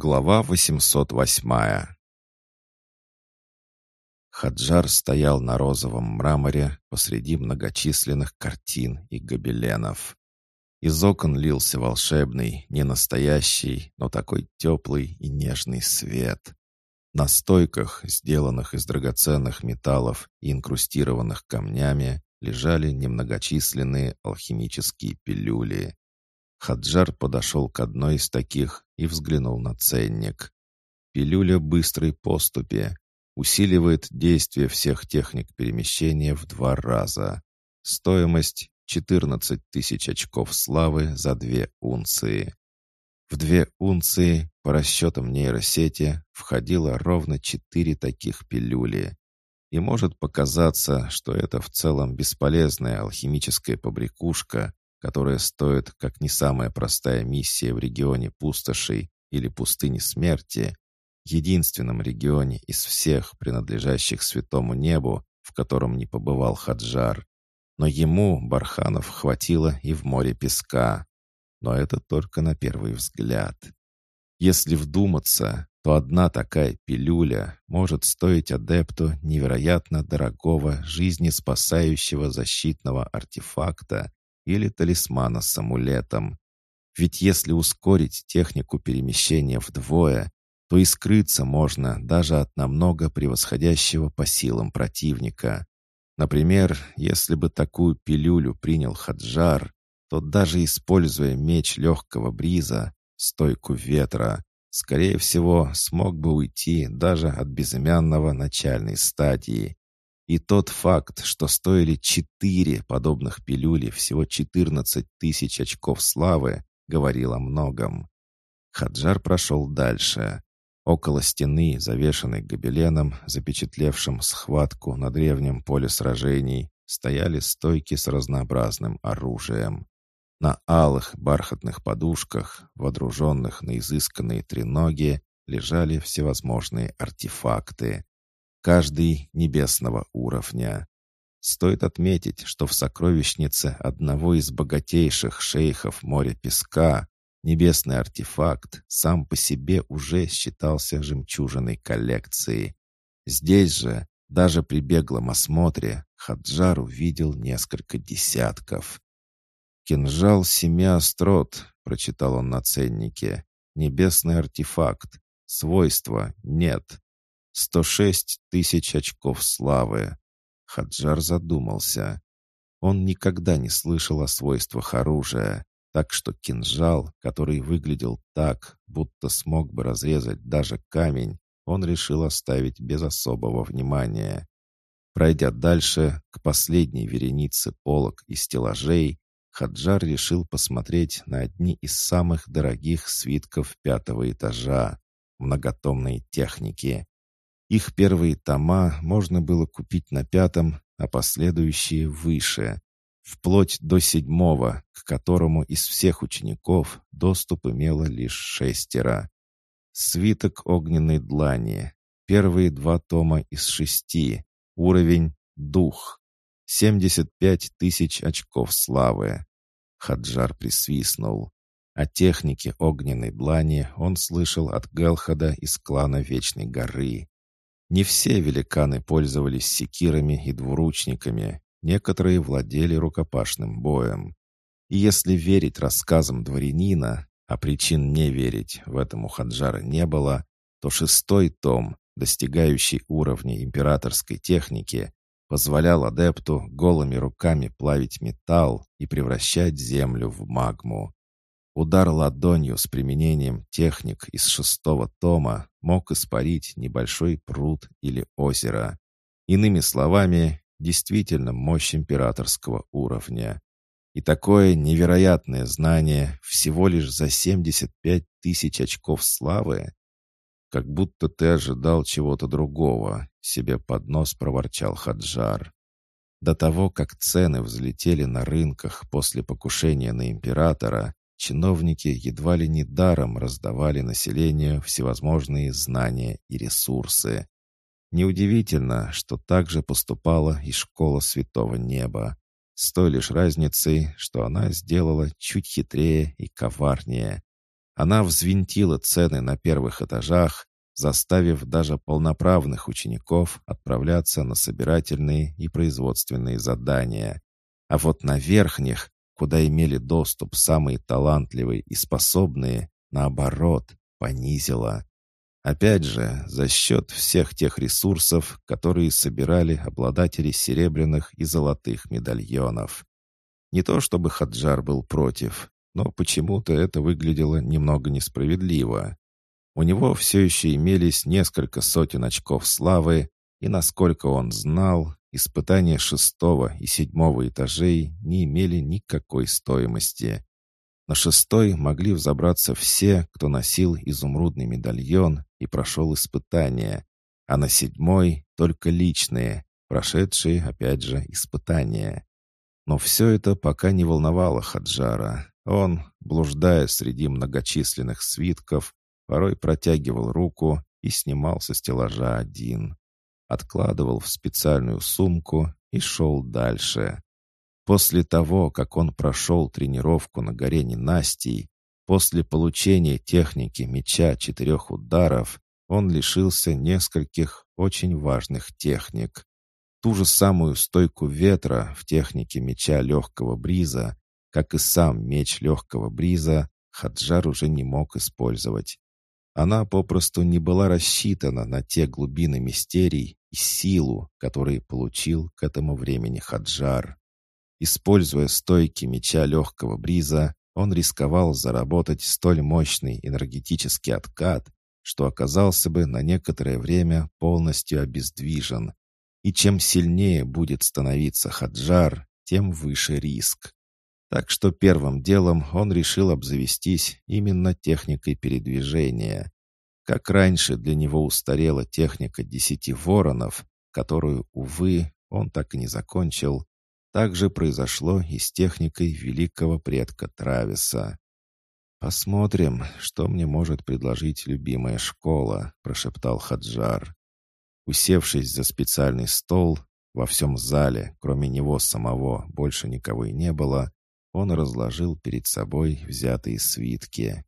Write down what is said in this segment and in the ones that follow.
Глава 808 Хаджар стоял на розовом мраморе посреди многочисленных картин и гобеленов. Из окон лился волшебный, не настоящий, но такой теплый и нежный свет. На стойках, сделанных из драгоценных металлов и инкрустированных камнями, лежали немногочисленные алхимические пилюли. Хаджар подошел к одной из таких и взглянул на ценник. Пилюля быстрой поступи. Усиливает действие всех техник перемещения в два раза. Стоимость 14 тысяч очков славы за две унции. В две унции, по расчетам нейросети, входило ровно четыре таких пилюли. И может показаться, что это в целом бесполезная алхимическая побрякушка, которая стоит как не самая простая миссия в регионе пустошей или пустыни смерти, единственном регионе из всех, принадлежащих святому небу, в котором не побывал Хаджар. Но ему, Барханов, хватило и в море песка. Но это только на первый взгляд. Если вдуматься, то одна такая пилюля может стоить адепту невероятно дорогого жизнеспасающего защитного артефакта или талисмана с амулетом. Ведь если ускорить технику перемещения вдвое, то и скрыться можно даже от намного превосходящего по силам противника. Например, если бы такую пилюлю принял Хаджар, то даже используя меч легкого бриза, стойку ветра, скорее всего, смог бы уйти даже от безымянного начальной стадии. И тот факт, что стоили четыре подобных пилюли всего 14 тысяч очков славы, говорил о многом. Хаджар прошел дальше. Около стены, завешенной гобеленом, запечатлевшим схватку на древнем поле сражений, стояли стойки с разнообразным оружием. На алых бархатных подушках, водруженных на изысканные треноги, лежали всевозможные артефакты каждый небесного уровня. Стоит отметить, что в сокровищнице одного из богатейших шейхов моря песка небесный артефакт сам по себе уже считался жемчужиной коллекции. Здесь же, даже при беглом осмотре, Хаджар увидел несколько десятков. «Кинжал семи острот», — прочитал он на ценнике. «Небесный артефакт. Свойства нет. 106 тысяч очков славы. Хаджар задумался. Он никогда не слышал о свойствах оружия, так что кинжал, который выглядел так, будто смог бы разрезать даже камень, он решил оставить без особого внимания. Пройдя дальше, к последней веренице полок и стеллажей, Хаджар решил посмотреть на одни из самых дорогих свитков пятого этажа — многотомной техники. Их первые тома можно было купить на пятом, а последующие выше, вплоть до седьмого, к которому из всех учеников доступ имело лишь шестеро. Свиток огненной длани. Первые два тома из шести. Уровень «Дух». 75 тысяч очков славы. Хаджар присвистнул. О технике огненной длани он слышал от Гелхада из клана Вечной горы. Не все великаны пользовались секирами и двуручниками, некоторые владели рукопашным боем. И если верить рассказам дворянина, а причин не верить в этом у Хаджара не было, то шестой том, достигающий уровня императорской техники, позволял адепту голыми руками плавить металл и превращать землю в магму. Удар ладонью с применением техник из шестого тома мог испарить небольшой пруд или озеро. Иными словами, действительно мощь императорского уровня. И такое невероятное знание всего лишь за 75 тысяч очков славы? Как будто ты ожидал чего-то другого, себе под нос проворчал Хаджар. До того, как цены взлетели на рынках после покушения на императора, чиновники едва ли не даром раздавали населению всевозможные знания и ресурсы. Неудивительно, что так же поступала и школа Святого Неба, с той лишь разницей, что она сделала чуть хитрее и коварнее. Она взвинтила цены на первых этажах, заставив даже полноправных учеников отправляться на собирательные и производственные задания. А вот на верхних, куда имели доступ самые талантливые и способные, наоборот, понизила. Опять же, за счет всех тех ресурсов, которые собирали обладатели серебряных и золотых медальонов. Не то чтобы Хаджар был против, но почему-то это выглядело немного несправедливо. У него все еще имелись несколько сотен очков славы, и, насколько он знал, испытания шестого и седьмого этажей не имели никакой стоимости. На шестой могли взобраться все, кто носил изумрудный медальон и прошел испытания, а на седьмой — только личные, прошедшие, опять же, испытания. Но все это пока не волновало Хаджара. Он, блуждая среди многочисленных свитков, порой протягивал руку и снимал со стеллажа один. Откладывал в специальную сумку и шел дальше. После того, как он прошел тренировку на горе ненастий, после получения техники меча четырех ударов, он лишился нескольких очень важных техник. Ту же самую стойку ветра в технике меча легкого бриза, как и сам меч легкого бриза, Хаджар уже не мог использовать. Она попросту не была рассчитана на те глубины мистерий и силу, которые получил к этому времени Хаджар. Используя стойки меча легкого бриза, он рисковал заработать столь мощный энергетический откат, что оказался бы на некоторое время полностью обездвижен. И чем сильнее будет становиться Хаджар, тем выше риск. Так что первым делом он решил обзавестись именно техникой передвижения. Как раньше для него устарела техника десяти воронов, которую, увы, он так и не закончил, также произошло и с техникой великого предка Трависа. «Посмотрим, что мне может предложить любимая школа», — прошептал Хаджар. Усевшись за специальный стол, во всем зале, кроме него самого, больше никого и не было, он разложил перед собой взятые свитки.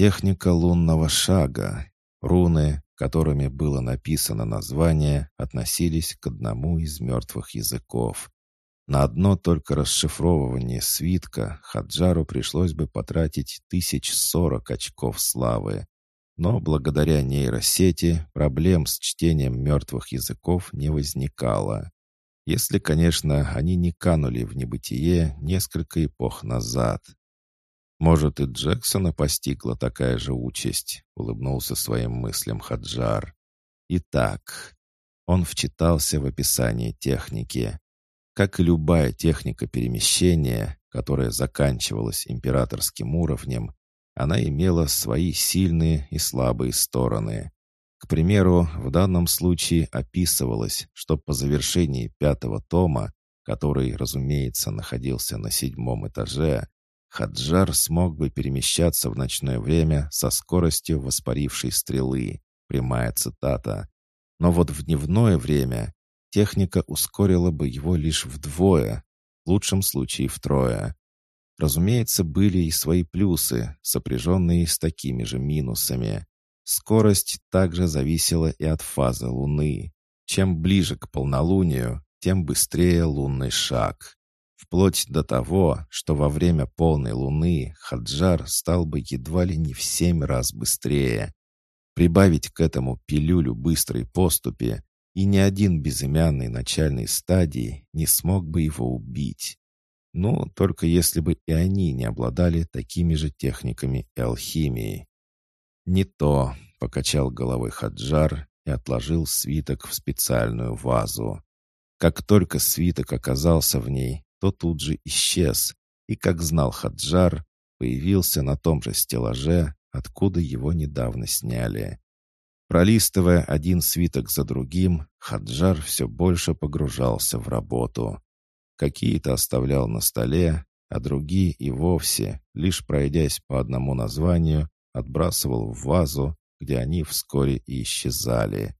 Техника лунного шага. Руны, которыми было написано название, относились к одному из мертвых языков. На одно только расшифровывание свитка Хаджару пришлось бы потратить тысяч сорок очков славы. Но благодаря нейросети проблем с чтением мертвых языков не возникало. Если, конечно, они не канули в небытие несколько эпох назад. «Может, и Джексона постигла такая же участь», — улыбнулся своим мыслям Хаджар. Итак, он вчитался в описание техники. Как и любая техника перемещения, которая заканчивалась императорским уровнем, она имела свои сильные и слабые стороны. К примеру, в данном случае описывалось, что по завершении пятого тома, который, разумеется, находился на седьмом этаже, Хаджар смог бы перемещаться в ночное время со скоростью воспарившей стрелы. Прямая цитата. Но вот в дневное время техника ускорила бы его лишь вдвое, в лучшем случае втрое. Разумеется, были и свои плюсы, сопряженные с такими же минусами. Скорость также зависела и от фазы Луны. Чем ближе к полнолунию, тем быстрее лунный шаг. Вплоть до того, что во время полной Луны Хаджар стал бы едва ли не в семь раз быстрее. Прибавить к этому пилюлю быстрой поступи, и ни один безымянный начальной стадии не смог бы его убить. Ну, только если бы и они не обладали такими же техниками и алхимией. «Не то», — покачал головой Хаджар и отложил свиток в специальную вазу. Как только свиток оказался в ней, то тут же исчез, и, как знал Хаджар, появился на том же стеллаже, откуда его недавно сняли. Пролистывая один свиток за другим, Хаджар все больше погружался в работу. Какие-то оставлял на столе, а другие и вовсе, лишь пройдясь по одному названию, отбрасывал в вазу, где они вскоре и исчезали.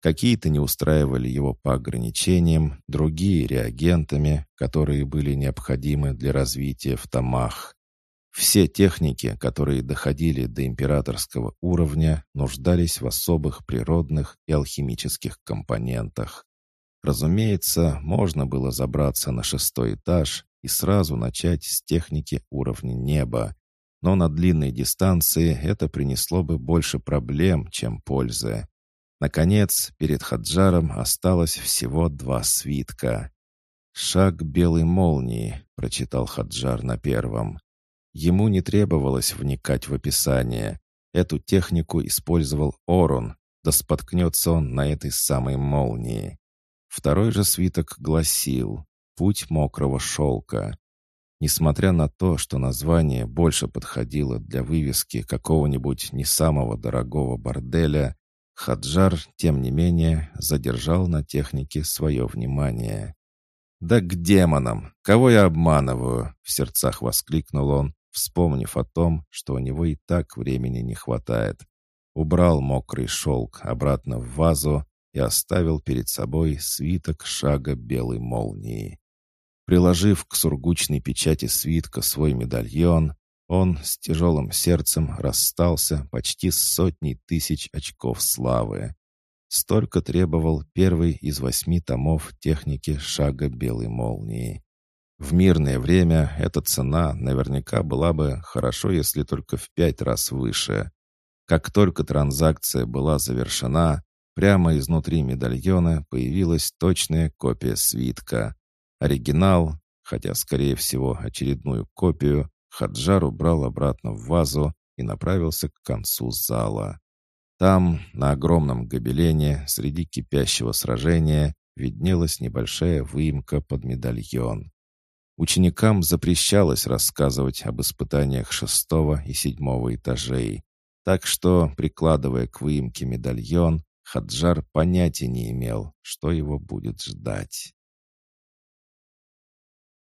Какие-то не устраивали его по ограничениям, другие — реагентами, которые были необходимы для развития в томах. Все техники, которые доходили до императорского уровня, нуждались в особых природных и алхимических компонентах. Разумеется, можно было забраться на шестой этаж и сразу начать с техники уровня неба, но на длинной дистанции это принесло бы больше проблем, чем пользы. Наконец, перед Хаджаром осталось всего два свитка. «Шаг белой молнии», — прочитал Хаджар на первом. Ему не требовалось вникать в описание. Эту технику использовал Орун, да споткнется он на этой самой молнии. Второй же свиток гласил «Путь мокрого шелка». Несмотря на то, что название больше подходило для вывески какого-нибудь не самого дорогого борделя, Хаджар, тем не менее, задержал на технике свое внимание. «Да к демонам! Кого я обманываю?» — в сердцах воскликнул он, вспомнив о том, что у него и так времени не хватает. Убрал мокрый шелк обратно в вазу и оставил перед собой свиток шага белой молнии. Приложив к сургучной печати свитка свой медальон, он с тяжелым сердцем расстался почти с сотней тысяч очков славы. Столько требовал первый из восьми томов техники шага белой молнии. В мирное время эта цена наверняка была бы хорошо, если только в пять раз выше. Как только транзакция была завершена, прямо изнутри медальона появилась точная копия свитка. Оригинал, хотя, скорее всего, очередную копию, Хаджар убрал обратно в вазу и направился к концу зала. Там, на огромном гобелене, среди кипящего сражения, виднелась небольшая выемка под медальон. Ученикам запрещалось рассказывать об испытаниях шестого и седьмого этажей, так что, прикладывая к выемке медальон, Хаджар понятия не имел, что его будет ждать.